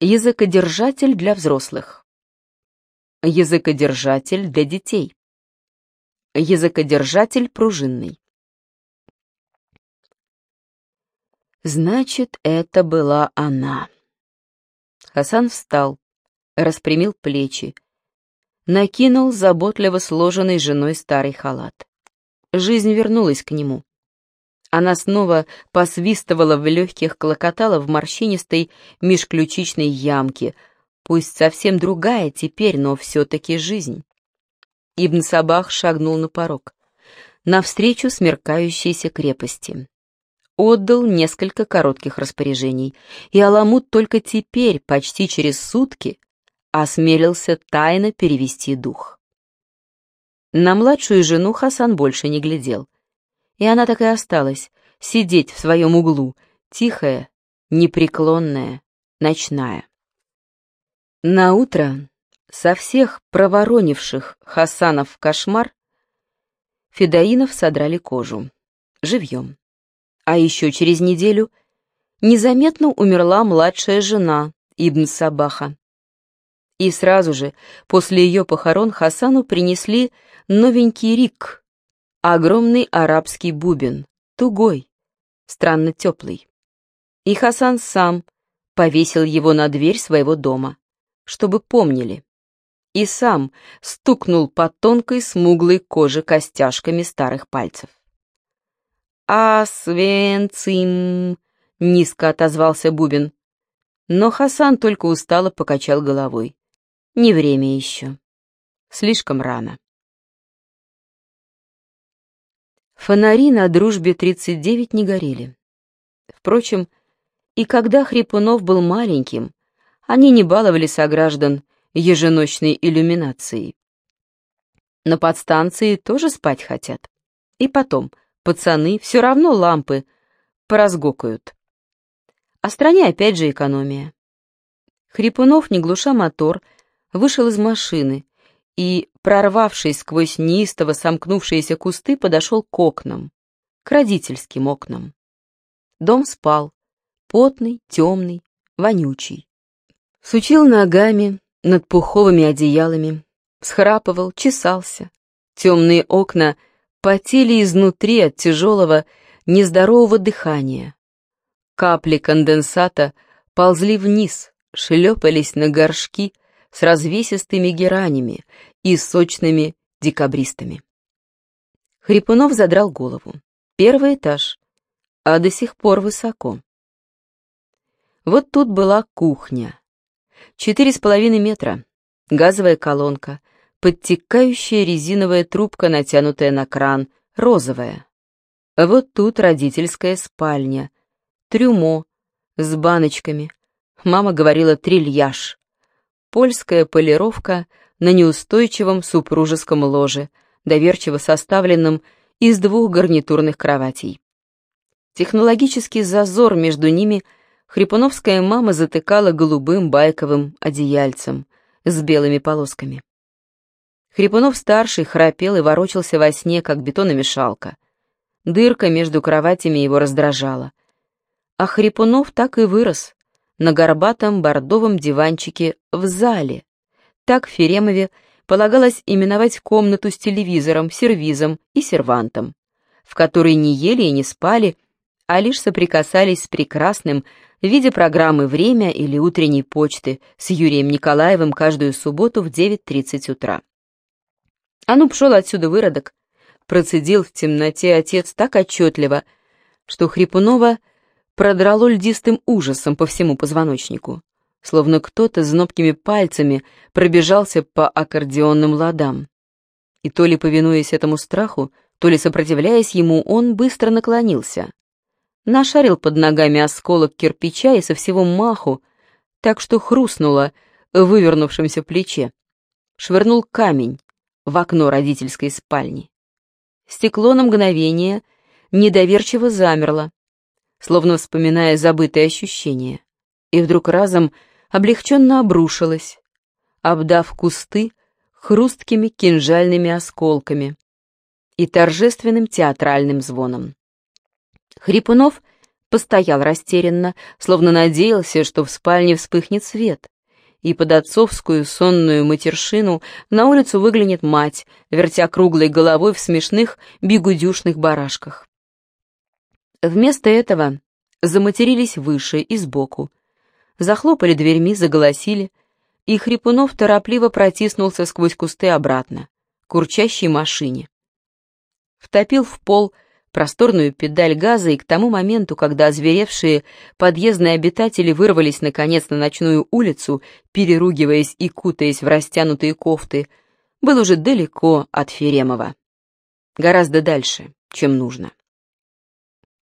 Языкодержатель для взрослых. Языкодержатель для детей. Языкодержатель пружинный. Значит, это была она. Хасан встал, распрямил плечи, накинул заботливо сложенный женой старый халат. Жизнь вернулась к нему. Она снова посвистывала в легких, клокотала в морщинистой межключичной ямке. Пусть совсем другая теперь, но все-таки жизнь. Ибн Сабах шагнул на порог. Навстречу смеркающейся крепости. Отдал несколько коротких распоряжений, и Аламут только теперь, почти через сутки, осмелился тайно перевести дух. На младшую жену Хасан больше не глядел и она так и осталась сидеть в своем углу, тихая, непреклонная, ночная. На утро со всех проворонивших Хасанов кошмар Федоинов содрали кожу, живьем. А еще через неделю незаметно умерла младшая жена Ибн Сабаха. И сразу же после ее похорон Хасану принесли новенький рик огромный арабский бубен, тугой, странно теплый. И Хасан сам повесил его на дверь своего дома, чтобы помнили. И сам стукнул по тонкой смуглой коже костяшками старых пальцев. «Асвенцим!» — низко отозвался Бубен. Но Хасан только устало покачал головой. «Не время еще. Слишком рано». Фонари на дружбе 39 не горели. Впрочем, и когда Хрипунов был маленьким, они не баловали сограждан еженочной иллюминацией. На подстанции тоже спать хотят. И потом, пацаны все равно лампы поразгокают. А стране опять же экономия. Хрипунов, не глуша мотор, вышел из машины и, прорвавшись сквозь неистово сомкнувшиеся кусты, подошел к окнам, к родительским окнам. Дом спал, потный, темный, вонючий. Сучил ногами над пуховыми одеялами, схрапывал, чесался. Темные окна потели изнутри от тяжелого, нездорового дыхания. Капли конденсата ползли вниз, шлепались на горшки, с развесистыми геранями и сочными декабристами. Хрипунов задрал голову. Первый этаж, а до сих пор высоко. Вот тут была кухня. Четыре с половиной метра, газовая колонка, подтекающая резиновая трубка, натянутая на кран, розовая. Вот тут родительская спальня, трюмо с баночками. Мама говорила трильяж, польская полировка на неустойчивом супружеском ложе, доверчиво составленном из двух гарнитурных кроватей. Технологический зазор между ними хрипуновская мама затыкала голубым байковым одеяльцем с белыми полосками. Хрипунов-старший храпел и ворочался во сне, как бетономешалка. Дырка между кроватями его раздражала. А Хрипунов так и вырос, на горбатом бордовом диванчике в зале. Так Феремове полагалось именовать комнату с телевизором, сервизом и сервантом, в которой не ели и не спали, а лишь соприкасались с прекрасным в виде программы «Время» или утренней почты с Юрием Николаевым каждую субботу в 9.30 утра. А ну, пшел отсюда выродок, процедил в темноте отец так отчетливо, что Хрипунова продрало льдистым ужасом по всему позвоночнику, словно кто-то с знобкими пальцами пробежался по аккордеонным ладам. И то ли повинуясь этому страху, то ли сопротивляясь ему, он быстро наклонился. Нашарил под ногами осколок кирпича и со всего маху, так что хрустнуло в вывернувшемся плече. Швырнул камень в окно родительской спальни. Стекло на мгновение недоверчиво замерло, словно вспоминая забытые ощущения, и вдруг разом облегченно обрушилась, обдав кусты хрусткими кинжальными осколками и торжественным театральным звоном. Хрипунов постоял растерянно, словно надеялся, что в спальне вспыхнет свет, и под отцовскую сонную матершину на улицу выглянет мать, вертя круглой головой в смешных бегудюшных барашках. Вместо этого заматерились выше и сбоку, захлопали дверьми, заголосили, и Хрипунов торопливо протиснулся сквозь кусты обратно, к урчащей машине. Втопил в пол просторную педаль газа, и к тому моменту, когда озверевшие подъездные обитатели вырвались наконец на ночную улицу, переругиваясь и кутаясь в растянутые кофты, был уже далеко от Феремова. Гораздо дальше, чем нужно.